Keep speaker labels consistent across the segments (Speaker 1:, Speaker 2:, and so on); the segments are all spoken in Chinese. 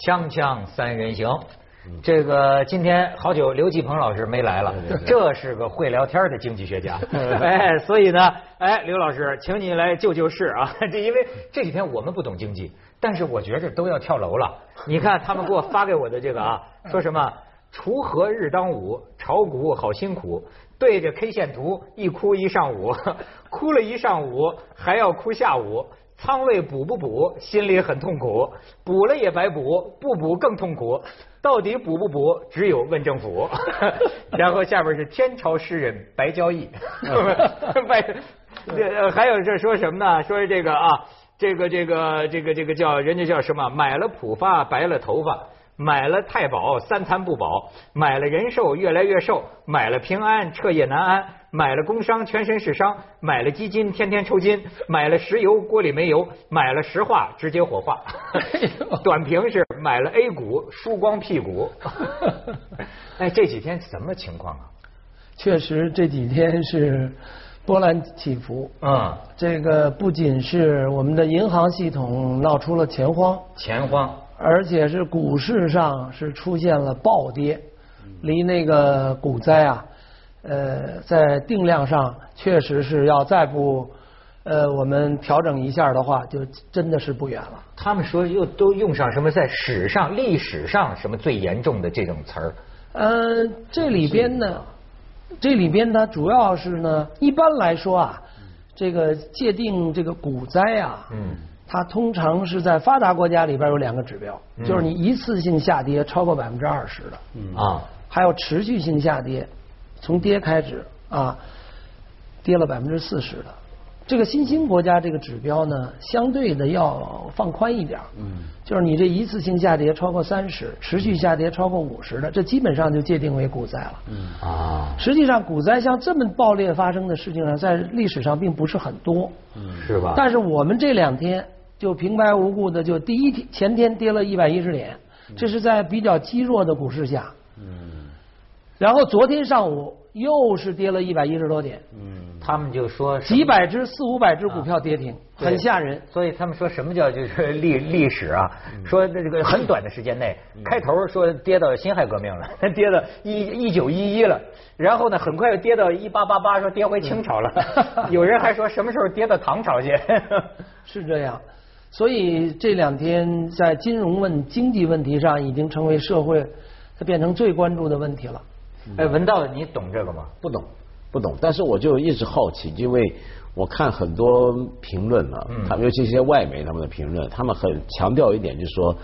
Speaker 1: 锵锵三人行，这个今天好久刘继鹏老师没来了，这是个会聊天的经济学家，哎，所以呢，哎，刘老师，请你来救救市啊！这因为这几天我们不懂经济，但是我觉着都要跳楼了。你看他们给我发给我的这个啊，说什么“锄禾日当午，炒股好辛苦”，对着 K 线图一哭一上午，哭了一上午还要哭下午。仓位补不补，心里很痛苦；补了也白补，不补更痛苦。到底补不补，只有问政府。然后下边是天朝诗人白交易，白这还有这说什么呢？说这个啊，这个这个这个这个叫人家叫什么？买了浦发白了头发。买了太保三餐不饱，买了人寿越来越瘦，买了平安彻夜难安，买了工伤全身是伤，买了基金天天抽筋，买了石油锅里没油，买了石化直接火化。短评是买了 A 股输光屁股。哎，这几天什么情况啊？
Speaker 2: 确实这几天是波澜起伏。嗯，这个不仅是我们的银行系统闹出了钱荒，
Speaker 1: 钱荒。
Speaker 2: 而且是股市上是出现了暴跌，离那个股灾啊，呃，在定量上确实是要再不呃我们调整一下的话，就真的是不远了。
Speaker 1: 他们说又都用上什么在史上历史上什么最严重的这种词儿？
Speaker 2: 呃，这里边呢，这里边它主要是呢，一般来说啊，这个界定这个股灾啊。嗯。它通常是在发达国家里边有两个指标，就是你一次性下跌超过百分之二十的，啊，还有持续性下跌，从跌开始啊，跌了百分之四十的。这个新兴国家这个指标呢，相对的要放宽一点，嗯，就是你这一次性下跌超过三十，持续下跌超过五十的，这基本上就界定为股灾了，嗯。啊。实际上，股灾像这么暴烈发生的事情呢，在历史上并不是很多，
Speaker 1: 嗯，是吧？
Speaker 2: 但是我们这两天。就平白无故的就第一天前天跌了一百一十点，这是在比较积弱的股市下。嗯。然后昨天上午又是跌了一百一十多点。
Speaker 1: 嗯。他们就说
Speaker 2: 几百只四五百只股票跌停，很吓人。
Speaker 1: 所以他们说什么叫就是历历史啊？说这个很短的时间内，开头说跌到辛亥革命了，跌到一一九一一了，然后呢很快又跌到一八八八，说跌回清朝了。有人还说什么时候跌到唐朝去？
Speaker 2: 是这样。所以这两天在金融问经济问题上，已经成为社会它变成最关注的问题了。
Speaker 1: 哎，文道，你懂这个吗？
Speaker 3: 不懂，不懂。但是我就一直好奇，因为我看很多评论啊，他们尤其一些外媒他们的评论，他们很强调一点，就是说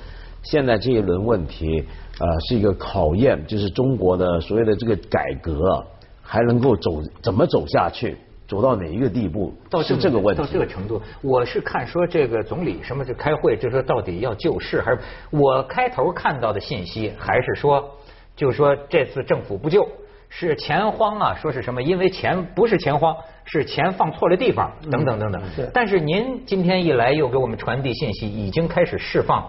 Speaker 3: 现在这一轮问题呃是一个考验，就是中国的所谓的这个改革还能够走怎么走下去。走到哪一个地步？
Speaker 1: 到
Speaker 3: 这个问题，
Speaker 1: 到这个程度，我是看说这个总理什么就开会，就说到底要救市还是？我开头看到的信息还是说，就说这次政府不救，是钱荒啊，说是什么？因为钱不是钱荒，是钱放错了地方，等等等等。但是您今天一来又给我们传递信息，已经开始释放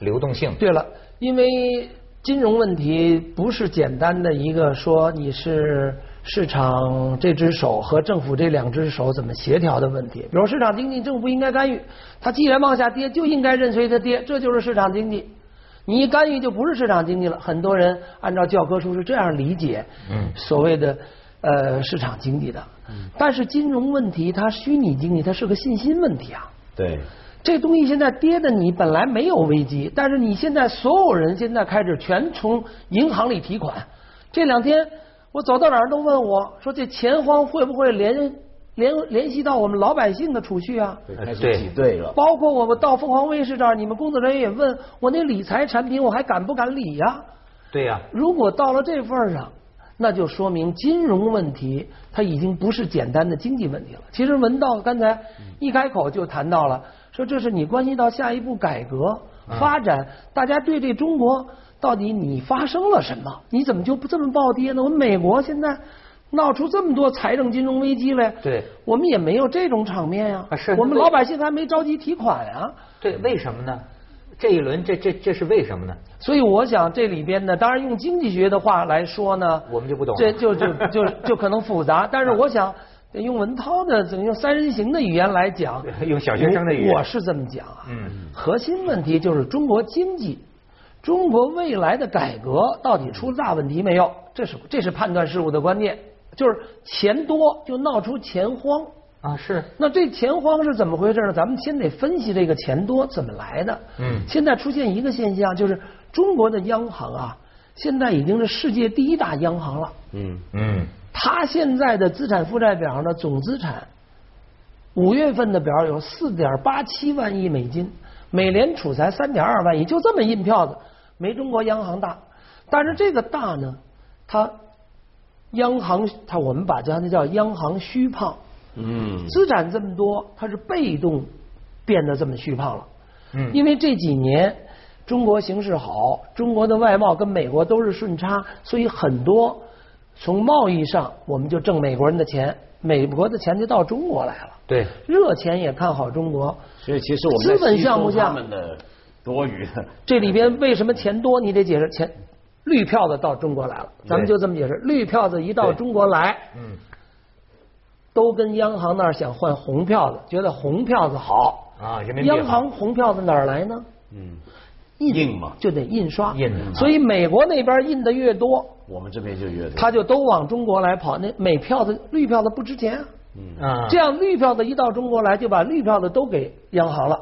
Speaker 1: 流动性。
Speaker 2: 对了，因为金融问题不是简单的一个说你是。市场这只手和政府这两只手怎么协调的问题？比如市场经济，政府应该干预。它既然往下跌，就应该任随它跌，这就是市场经济。你一干预，就不是市场经济了。很多人按照教科书是这样理解，所谓的呃市场经济的。但是金融问题，它虚拟经济，它是个信心问题啊。
Speaker 3: 对。
Speaker 2: 这东西现在跌的，你本来没有危机，但是你现在所有人现在开始全从银行里提款，这两天。我走到哪儿都问我说：“这钱荒会不会联联联系到我们老百姓的储蓄啊？”
Speaker 3: 对，挤兑了。
Speaker 2: 包括我们到凤凰卫视这儿，你们工作人员也问我那理财产品，我还敢不敢理呀？
Speaker 1: 对呀。
Speaker 2: 如果到了这份上，那就说明金融问题它已经不是简单的经济问题了。其实文道刚才一开口就谈到了，说这是你关系到下一步改革发展，大家对这中国。到底你发生了什么？你怎么就不这么暴跌呢？我们美国现在闹出这么多财政金融危机来，
Speaker 1: 对，
Speaker 2: 我们也没有这种场面呀。
Speaker 1: 是，
Speaker 2: 我们老百姓还没着急提款啊。
Speaker 1: 对，为什么呢？这一轮这这这是为什么呢？
Speaker 2: 所以我想这里边呢，当然用经济学的话来说呢，
Speaker 1: 我们就不懂。
Speaker 2: 这就就就 就可能复杂。但是我想用文涛的怎么用三人行的语言来讲，
Speaker 1: 用小学生的语言，
Speaker 2: 我是这么讲啊。嗯。核心问题就是中国经济。中国未来的改革到底出大问题没有？这是这是判断事物的观念，就是钱多就闹出钱荒
Speaker 1: 啊。是。
Speaker 2: 那这钱荒是怎么回事呢？咱们先得分析这个钱多怎么来的。嗯。现在出现一个现象，就是中国的央行啊，现在已经是世界第一大央行了。嗯嗯。它现在的资产负债表的，总资产五月份的表有四点八七万亿美金，美联储才三点二万亿，就这么印票子。没中国央行大，但是这个大呢，它央行它我们把它叫央行虚胖，嗯，资产这么多，它是被动变得这么虚胖了，嗯，因为这几年中国形势好，中国的外贸跟美国都是顺差，所以很多从贸易上我们就挣美国人的钱，美国的钱就到中国来了，
Speaker 1: 对，
Speaker 2: 热钱也看好中国，
Speaker 3: 所以其实我们
Speaker 2: 资本项目下。
Speaker 3: 多余的，
Speaker 2: 这里边为什么钱多？你得解释钱，绿票子到中国来了，咱们就这么解释。绿票子一到中国来，嗯，都跟央行那儿想换红票子，觉得红票子好啊。央行红票子哪儿来呢？嗯，印嘛，就得印刷。印。所以美国那边印的越多，
Speaker 3: 我们这边就越多。
Speaker 2: 他就都往中国来跑，那美票子绿票子不值钱啊。嗯啊。这样绿票子一到中国来，就把绿票子都给央行了。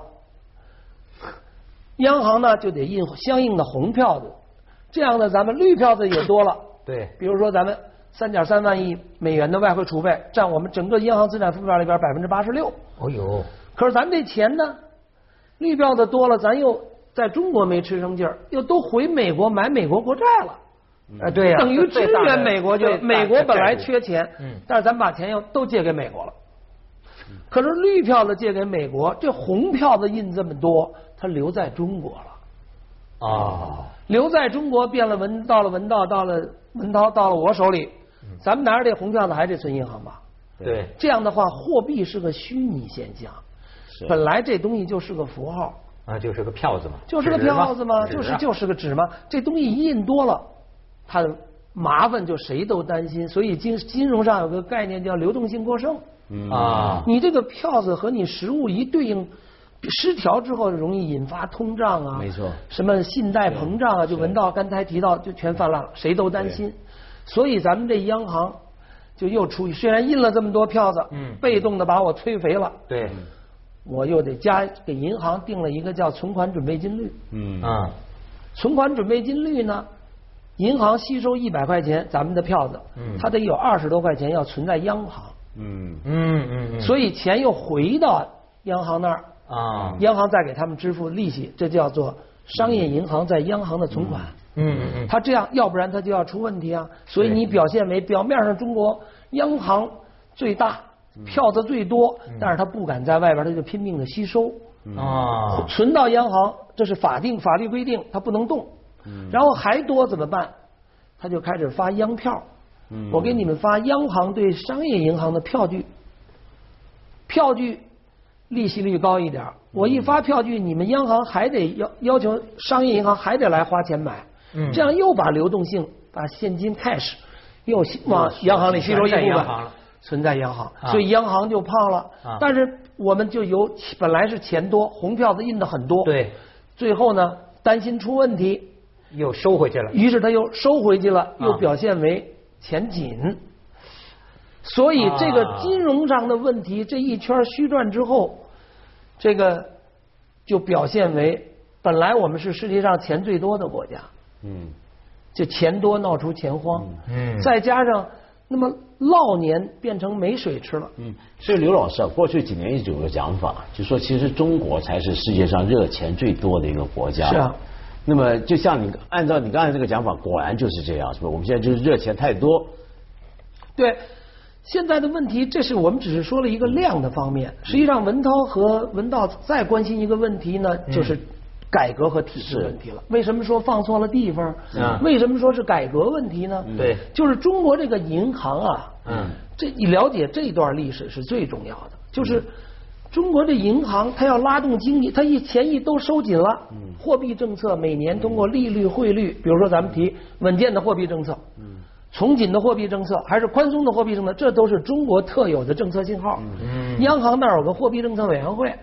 Speaker 2: 央行呢就得印相应的红票子，这样呢咱们绿票子也多了。
Speaker 1: 对，
Speaker 2: 比如说咱们三点三万亿美元的外汇储备，占我们整个银行资产负债里边百分之八十六。哦呦，可是咱这钱呢，绿票子多了，咱又在中国没吃上劲儿，又都回美国买美国国债了。
Speaker 1: 哎，对呀，
Speaker 2: 等于支援美国就美国本来缺钱，嗯，但是咱把钱又都借给美国了。可是绿票子借给美国，这红票子印这么多。它留在中国了，啊，留在中国变了文，到了文道，到了文涛，到了我手里，咱们拿着这红票子还得存银行吧？
Speaker 1: 对，
Speaker 2: 这样的话，货币是个虚拟现象，本来这东西就是个符号
Speaker 1: 啊，就是个票子嘛，
Speaker 2: 就是个票子嘛，就是就是个纸嘛，这东西一印多了，它麻烦就谁都担心，所以金金融上有个概念叫流动性过剩啊，你这个票子和你实物一对应。失调之后容易引发通胀啊，
Speaker 3: 没错，
Speaker 2: 什么信贷膨胀啊，就闻到刚才提到就全泛滥了，谁都担心。所以咱们这央行就又出，虽然印了这么多票子，嗯，被动的把我催肥了，
Speaker 1: 对，
Speaker 2: 我又得加给银行定了一个叫存款准备金率，嗯。啊，存款准备金率呢，银行吸收一百块钱咱们的票子，嗯，它得有二十多块钱要存在央行，嗯嗯嗯，所以钱又回到央行那儿。啊，央行再给他们支付利息，这叫做商业银行在央行的存款。嗯嗯嗯，他这样，要不然他就要出问题啊。所以你表现为表面上中国央行最大，票子最多，但是他不敢在外边，他就拼命的吸收啊，存到央行，这是法定法律规定，他不能动。然后还多怎么办？他就开始发央票。我给你们发央行对商业银行的票据，票据。利息率高一点，我一发票据，你们央行还得要要求商业银行还得来花钱买，这样又把流动性把现金 cash 又往央行里吸收一部分，存在央行，所以央行就胖了。但是我们就由本来是钱多，红票子印的很多，
Speaker 1: 对，
Speaker 2: 最后呢担心出问题，
Speaker 1: 又收回去了，
Speaker 2: 于是他又收回去了，又表现为钱紧。所以这个金融上的问题，这一圈虚转之后，这个就表现为本来我们是世界上钱最多的国家，嗯，就钱多闹出钱荒，嗯，再加上那么涝年变成没水吃了，嗯，
Speaker 3: 所以刘老师啊，过去几年一直有个讲法，就说其实中国才是世界上热钱最多的一个国家，
Speaker 2: 是啊，
Speaker 3: 那么就像你按照你刚才这个讲法，果然就是这样，是吧？我们现在就是热钱太多，
Speaker 2: 对。现在的问题，这是我们只是说了一个量的方面。实际上，文涛和文道再关心一个问题呢，就是改革和体制问题了。为什么说放错了地方？为什么说是改革问题呢？
Speaker 1: 对，
Speaker 2: 就是中国这个银行啊，嗯，这你了解这段历史是最重要的。就是中国这银行，它要拉动经济，它一钱一都收紧了，货币政策每年通过利率、汇率，比如说咱们提稳健的货币政策。从紧的货币政策还是宽松的货币政策，这都是中国特有的政策信号。央行那儿有个货币政策委员会，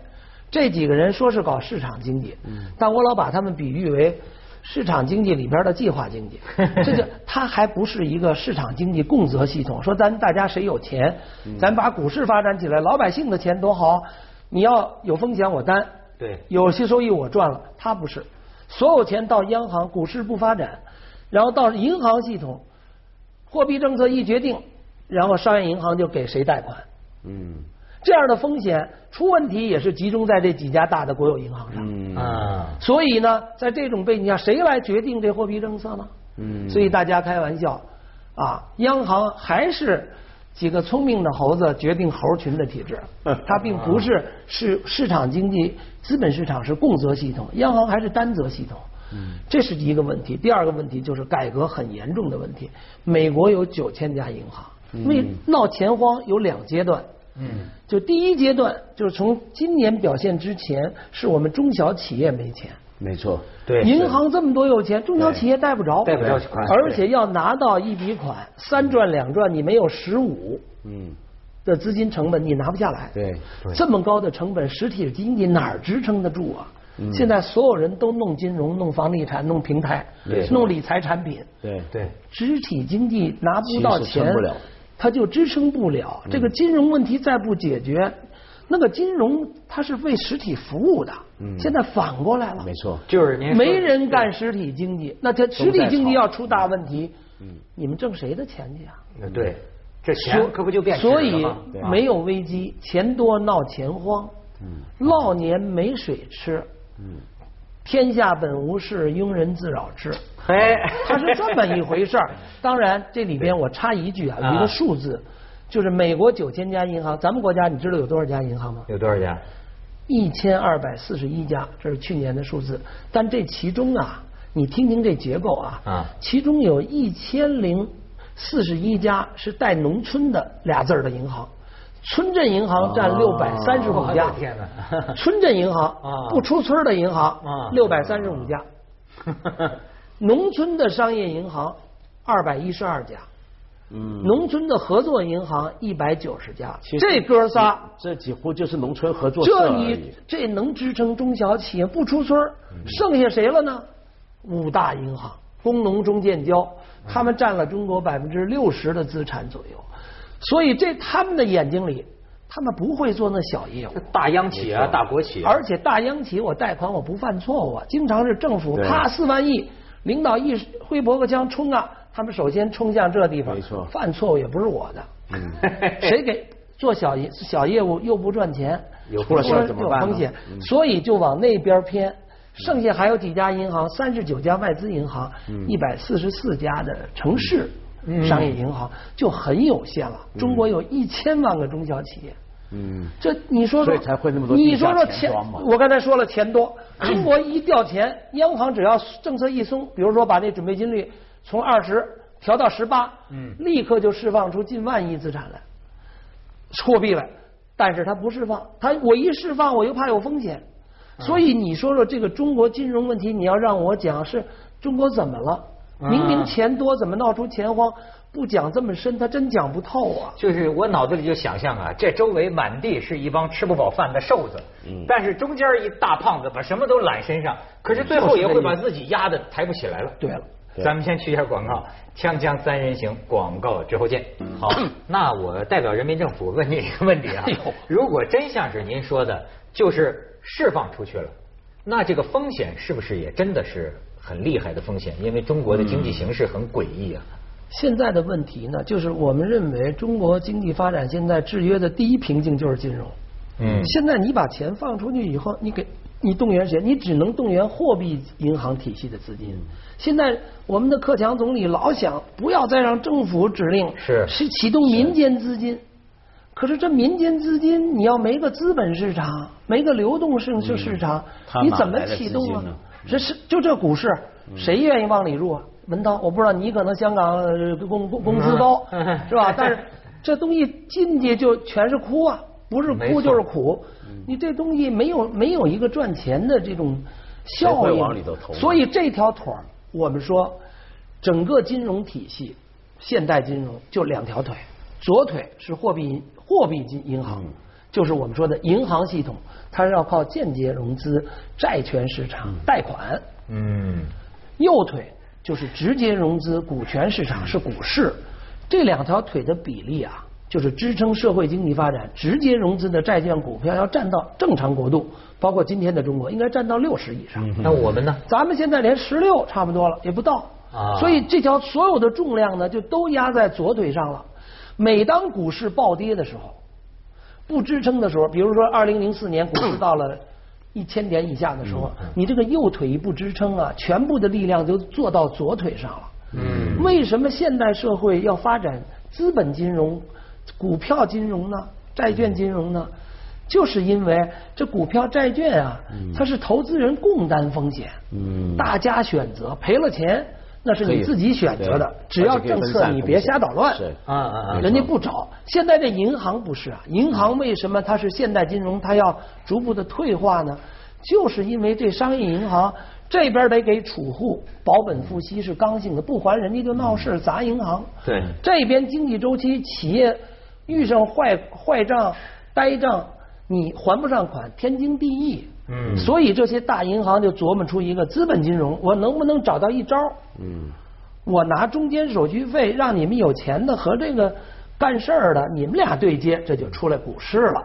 Speaker 2: 这几个人说是搞市场经济，但我老把他们比喻为市场经济里边的计划经济，这就它还不是一个市场经济共责系统。说咱大家谁有钱，咱把股市发展起来，老百姓的钱多好。你要有风险我担，
Speaker 1: 对，
Speaker 2: 有些收益我赚了。他不是，所有钱到央行，股市不发展，然后到银行系统，货币政策一决定，然后商业银行就给谁贷款。嗯。这样的风险出问题也是集中在这几家大的国有银行上啊，所以呢，在这种背景下，谁来决定这货币政策呢？嗯，所以大家开玩笑啊，央行还是几个聪明的猴子决定猴群的体制，它并不是市市场经济资本市场是共责系统，央行还是单责系统。嗯，这是一个问题。第二个问题就是改革很严重的问题。美国有九千家银行，为闹钱荒有两阶段。嗯，就第一阶段，就是从今年表现之前，是我们中小企业没钱。
Speaker 3: 没错，
Speaker 1: 对，
Speaker 2: 银行这么多有钱，中小企业贷不着，
Speaker 1: 贷不着款，
Speaker 2: 而且要拿到一笔款，三赚两赚，你没有十五，嗯，的资金成本你拿不下来。
Speaker 3: 对，
Speaker 2: 这么高的成本，实体经济哪儿支撑得住啊？现在所有人都弄金融、弄房地产、弄平台、弄理财产品，
Speaker 3: 对。
Speaker 1: 对，
Speaker 2: 实体经济拿不到钱。它就支撑不了，这个金融问题再不解决，那个金融它是为实体服务的。嗯，现在反过来了，
Speaker 3: 没错，
Speaker 1: 就是您
Speaker 2: 没人干实体经济，那它实体经济要出大问题，嗯，你们挣谁的钱去啊？
Speaker 1: 对，这钱可不就变
Speaker 2: 所以没有危机，钱多闹钱荒，嗯，涝年没水吃，嗯。天下本无事，庸人自扰之。
Speaker 1: 嘿，
Speaker 2: 它是这么一回事儿。当然，这里边我插一句啊，有一个数字，就是美国九千家银行，咱们国家你知道有多少家银行吗？
Speaker 1: 有多少家？
Speaker 2: 一千二百四十一家，这是去年的数字。但这其中啊，你听听这结构啊，啊，其中有一千零四十一家是带“农村”的俩字儿的银行。村镇银行占六百三十五家，村镇银行不出村的银行六百三十五家，农村的商业银行二百一十二家，嗯。农村的合作银行一百九十家，这哥仨
Speaker 3: 这几乎就是农村合作
Speaker 2: 这你这能支撑中小企业不出村剩下谁了呢？五大银行，工农中建交，他们占了中国百分之六十的资产左右。所以，这他们的眼睛里，他们不会做那小业务。
Speaker 1: 大央企啊，大国企。
Speaker 2: 而且大央企，我贷款我不犯错误，经常是政府啪四万亿，领导一挥脖子枪冲啊，他们首先冲向这地方。
Speaker 3: 没错。
Speaker 2: 犯错误也不是我的。嗯。谁给做小业小业务又不赚钱，
Speaker 3: 有风险怎么办？
Speaker 2: 风险，所以就往那边偏。剩下还有几家银行，三十九家外资银行，一百四十四家的城市。商业银行就很有限了。中国有一千万个中小企业，嗯，这你说说，
Speaker 3: 才会那么多
Speaker 2: 你说说钱，我刚才说了钱多，中国一掉钱，央行只要政策一松，比如说把那准备金率从二十调到十八，嗯，立刻就释放出近万亿资产来，货币来。但是它不释放，它我一释放我又怕有风险，所以你说说这个中国金融问题，你要让我讲是中国怎么了？明明钱多，怎么闹出钱荒？不讲这么深，他真讲不透啊！
Speaker 1: 就是我脑子里就想象啊，这周围满地是一帮吃不饱饭的瘦子，但是中间一大胖子把什么都揽身上，可是最后也会把自己压的抬不起来了。
Speaker 2: 对了，
Speaker 1: 咱们先去一下广告，锵锵三人行广告之后见。好，那我代表人民政府问您一个问题啊，如果真像是您说的，就是释放出去了，那这个风险是不是也真的是？很厉害的风险，因为中国的经济形势很诡异啊。
Speaker 2: 现在的问题呢，就是我们认为中国经济发展现在制约的第一瓶颈就是金融。嗯。现在你把钱放出去以后，你给你动员谁？你只能动员货币银行体系的资金。现在我们的克强总理老想不要再让政府指令，
Speaker 1: 是
Speaker 2: 是启动民间资金。可是这民间资金，你要没个资本市场，没个流动性市市场，你怎么启动啊？这是就这股市，谁愿意往里入啊？文涛，我不知道你可能香港工工工资高是吧？但是这东西进去就全是哭啊，不是哭就是苦。你这东西没有没有一个赚钱的这种效应，所以这条腿儿，我们说整个金融体系，现代金融就两条腿，左腿是货币货币金银行。就是我们说的银行系统，它是要靠间接融资、债权市场、贷款。嗯，右腿就是直接融资股权市场是股市，这两条腿的比例啊，就是支撑社会经济发展直接融资的债券股票要占到正常国度，包括今天的中国应该占到六十以上。
Speaker 1: 那我们呢？
Speaker 2: 咱们现在连十六差不多了，也不到。
Speaker 1: 啊
Speaker 2: 所以这条所有的重量呢，就都压在左腿上了。每当股市暴跌的时候，不支撑的时候，比如说二零零四年股市到了 一千点以下的时候，你这个右腿一不支撑啊，全部的力量就坐到左腿上了。
Speaker 1: 嗯
Speaker 2: 为什么现代社会要发展资本金融、股票金融呢？债券金融呢？就是因为这股票、债券啊，它是投资人共担风险，
Speaker 3: 嗯
Speaker 2: 大家选择赔了钱，那是你自己选择的，只要政策你别瞎捣乱。
Speaker 3: 是
Speaker 1: 啊啊啊！
Speaker 2: 人家不找。现在这银行不是啊，银行为什么它是现代金融，它要逐步的退化呢？就是因为这商业银行这边得给储户保本付息是刚性的，不还人家就闹事砸银行。
Speaker 1: 对
Speaker 2: 这边经济周期，企业遇上坏坏账、呆账，你还不上款，天经地义。
Speaker 1: 嗯。
Speaker 2: 所以这些大银行就琢磨出一个资本金融，我能不能找到一招？
Speaker 3: 嗯。
Speaker 2: 我拿中间手续费让你们有钱的和这个干事儿的，你们俩对接，这就出来股市了。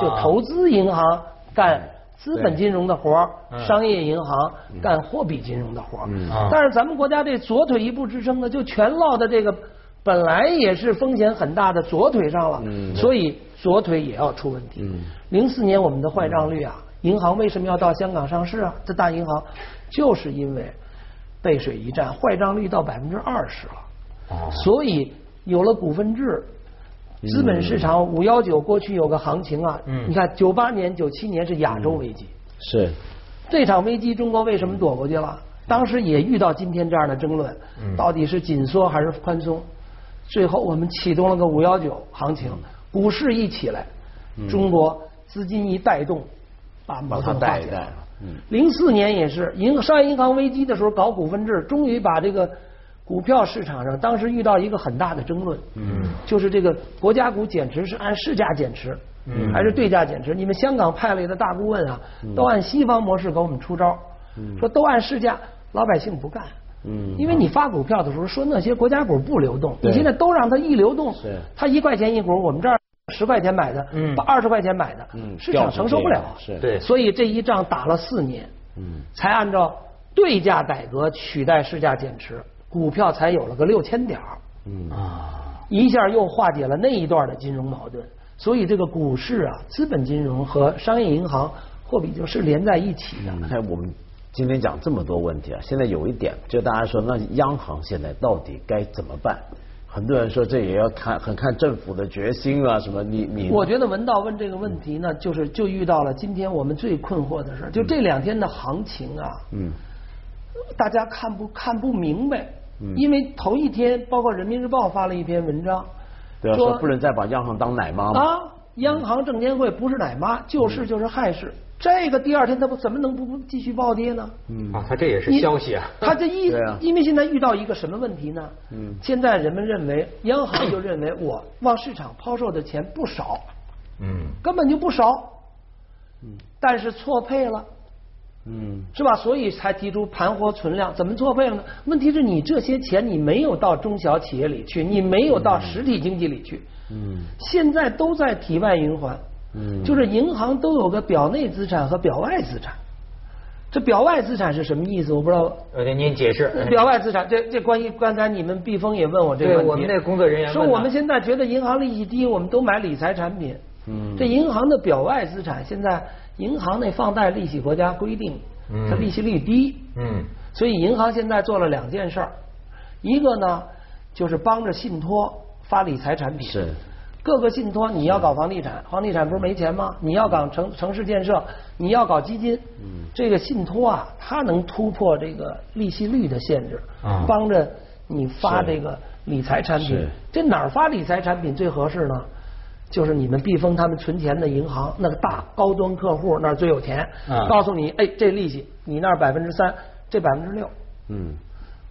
Speaker 2: 就投资银行干资本金融的活儿，
Speaker 1: 嗯。
Speaker 2: 商业银行干货币金融的活儿。
Speaker 3: 嗯。
Speaker 1: 啊。
Speaker 2: 但是咱们国家这左腿一步支撑呢，就全落在这个本来也是风险很大的左腿上了，
Speaker 3: 嗯。
Speaker 2: 所以左腿也要出问题。
Speaker 3: 嗯。
Speaker 2: 零四年我们的坏账率啊，银行为什么要到香港上市啊？这大银行就是因为背水一战，坏账率到百分之二十了。
Speaker 1: 哦。
Speaker 2: 所以有了股份制，资本市场五幺九过去有个行情啊，
Speaker 1: 嗯。
Speaker 2: 你看九八年、九七年是亚洲危机，
Speaker 3: 是。
Speaker 2: 这场危机中国为什么躲过去了？当时也遇到今天这样的争论，
Speaker 1: 嗯。
Speaker 2: 到底是紧缩还是宽松？最后我们启动了个五幺九行情，股市一起来，中国资金一带动，把矛盾
Speaker 3: 带一带
Speaker 2: 化解了。
Speaker 3: 嗯
Speaker 2: 零四年也是银商业银行危机的时候搞股份制，终于把这个股票市场上当时遇到一个很大的争论，
Speaker 1: 嗯
Speaker 2: 就是这个国家股减持是按市价减持，
Speaker 1: 嗯
Speaker 2: 还是对价减持？你们香港派来的大顾问啊，都按西方模式给我们出招，说都按市价，老百姓不干。
Speaker 3: 嗯
Speaker 2: 因为你发股票的时候说那些国家股不流动，你现在都让它一流动
Speaker 3: 是，
Speaker 2: 它一块钱一股，我们这儿十块钱买的，
Speaker 1: 嗯
Speaker 2: 把二十块钱买的，
Speaker 3: 嗯
Speaker 2: 市场承受不了。
Speaker 3: 是
Speaker 1: 对
Speaker 2: 所以这一仗打了四年，
Speaker 3: 嗯
Speaker 2: 才按照对价改革取代市价减持，股票才有了个六千点儿，
Speaker 3: 嗯
Speaker 1: 啊
Speaker 2: 一下又化解了那一段的金融矛盾。所以这个股市啊，资本金融和商业银行货币就是连在一起的。
Speaker 3: 看我们今天讲这么多问题啊，现在有一点，就大家说，那央行现在到底该怎么办？很多人说这也要看很看政府的决心啊，什么你你
Speaker 2: 我觉得文道问这个问题呢，就是就遇到了今天我们最困惑的事儿，就这两天的行情啊，
Speaker 3: 嗯。
Speaker 2: 大家看不看不明白
Speaker 3: 嗯，
Speaker 2: 因为头一天包括人民日报发了一篇文章，
Speaker 3: 对啊，说不能再把央行当奶妈了，
Speaker 2: 啊，央行证监会不是奶妈，救市就是害市。这个第二天它不怎么能不不继续暴跌呢？
Speaker 3: 嗯
Speaker 1: 啊，它这也是消息啊。
Speaker 2: 它这一因为现在遇到一个什么问题呢？
Speaker 3: 嗯
Speaker 2: 现在人们认为央行就认为我往市场抛售的钱不少，
Speaker 1: 嗯
Speaker 2: 根本就不少，嗯但是错配了。
Speaker 3: 嗯
Speaker 2: 是吧？所以才提出盘活存量，怎么错配了呢？问题是你这些钱你没有到中小企业里去，你没有到实体经济里去，
Speaker 3: 嗯
Speaker 2: 现在都在体外循环，
Speaker 3: 嗯
Speaker 2: 就是银行都有个表内资产和表外资产。这表外资产是什么意思？我不知道。
Speaker 1: 呃，您解释。
Speaker 2: 表外资产，这这关于刚才你们毕峰也问我这个问题，
Speaker 1: 我们那工作人员
Speaker 2: 说我们现在觉得银行利息低，我们都买理财产品。
Speaker 3: 嗯
Speaker 2: 这银行的表外资产，现在银行那放贷利息国家规定，它
Speaker 1: 嗯
Speaker 2: 利息率低，
Speaker 1: 嗯
Speaker 2: 所以银行现在做了两件事儿，一个呢就是帮着信托发理财产品，
Speaker 3: 是
Speaker 2: 各个信托你要搞房地产，房地产不是没钱吗？你要搞城城市建设，你要搞基金，
Speaker 3: 嗯。
Speaker 2: 这个信托啊，它能突破这个利息率的限制
Speaker 1: 啊，
Speaker 2: 帮着你发这个理财产品。这哪儿发理财产品最合适呢？就是你们避风他们存钱的银行，那个大高端客户那儿最有钱
Speaker 1: 啊，
Speaker 2: 告诉你，哎，这利息你那儿百分之三，这百分之六，
Speaker 3: 嗯。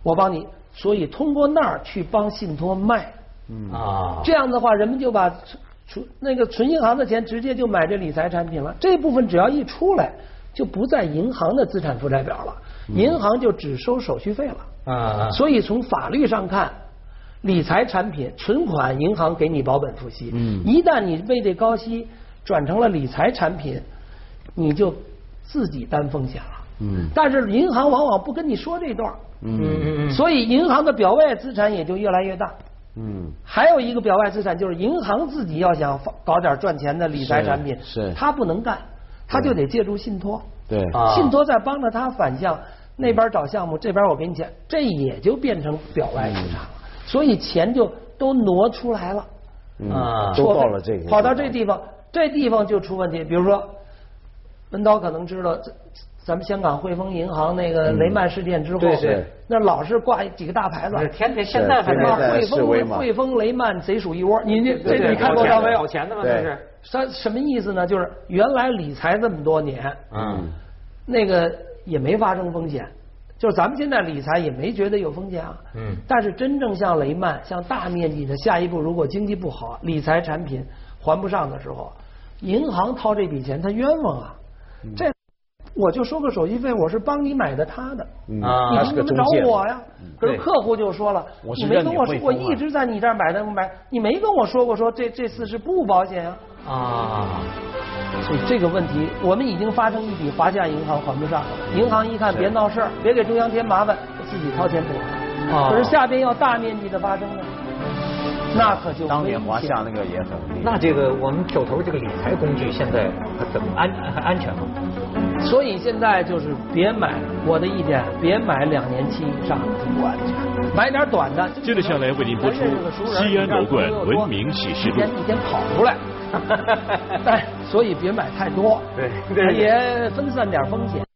Speaker 2: 我帮你，所以通过那儿去帮信托卖，
Speaker 3: 嗯。
Speaker 1: 啊，
Speaker 2: 这样的话，人们就把存那个存银行的钱直接就买这理财产品了。这部分只要一出来，就不在银行的资产负债表了，银行就只收手续费了。
Speaker 1: 啊，
Speaker 2: 所以从法律上看，理财产品存款银行给你保本付息，
Speaker 3: 嗯。
Speaker 2: 一旦你为这高息转成了理财产品，你就自己担风险了。
Speaker 3: 嗯。
Speaker 2: 但是银行往往不跟你说这段儿，
Speaker 1: 嗯嗯嗯，
Speaker 2: 所以银行的表外资产也就越来越大。
Speaker 3: 嗯。
Speaker 2: 还有一个表外资产就是银行自己要想搞点赚钱的理财产品，
Speaker 3: 是是。
Speaker 2: 他不能干，他就得借助信托。
Speaker 3: 对。
Speaker 1: 啊。
Speaker 2: 信托在帮着他反向，那边找项目，这边我给你钱，这也就变成表外资产了，所以钱就都挪出来了。
Speaker 3: 嗯
Speaker 1: 啊
Speaker 3: 都到了这个
Speaker 2: 跑到这地方，这地方就出问题。比如说，文涛可能知道，这咱们香港汇丰银行那个雷曼事件之后，
Speaker 1: 对对
Speaker 2: 那老是挂几个大牌子，
Speaker 1: 天天现在还
Speaker 3: 对
Speaker 1: 是
Speaker 2: 汇丰汇丰雷曼贼鼠一窝，你这这你看过到没有
Speaker 1: 跑？钱的吗？这是，
Speaker 2: 他什么意思呢？就是原来理财这么多年，
Speaker 1: 嗯
Speaker 2: 那个也没发生风险，就是咱们现在理财也没觉得有风险啊。
Speaker 1: 嗯
Speaker 2: 但是真正像雷曼、像大面积的，下一步如果经济不好，理财产品还不上的时候，银行掏这笔钱，他冤枉啊！
Speaker 3: 嗯
Speaker 2: 这我就收个手续费，我是帮你买的他的。
Speaker 3: 嗯
Speaker 1: 啊
Speaker 2: 你凭什么找我呀？可是客户就说了，你没跟我说，我
Speaker 3: 认你汇丰啊
Speaker 2: 一直在你这儿买的买，你没跟我说过说这这次是不保险啊。
Speaker 1: 啊，
Speaker 2: 所以这个问题，我们已经发生一笔华夏银行还不上。银行一看别闹事儿，别给中央添麻烦，自己掏钱补。
Speaker 1: 啊
Speaker 2: 可是下边要大面积的发生呢，那可就
Speaker 3: 当年华夏那个也很厉害
Speaker 1: 那这个我们手头这个理财工具现在怎么安还安全吗？
Speaker 2: 所以现在就是别买，我的意见，别买两年期以上的不安全，买点短的。
Speaker 4: 接着下来为您播出西安楼冠文明启示录
Speaker 2: 一天一天跑出来。但所以别买太多，
Speaker 1: 对对
Speaker 2: 也分散点风险。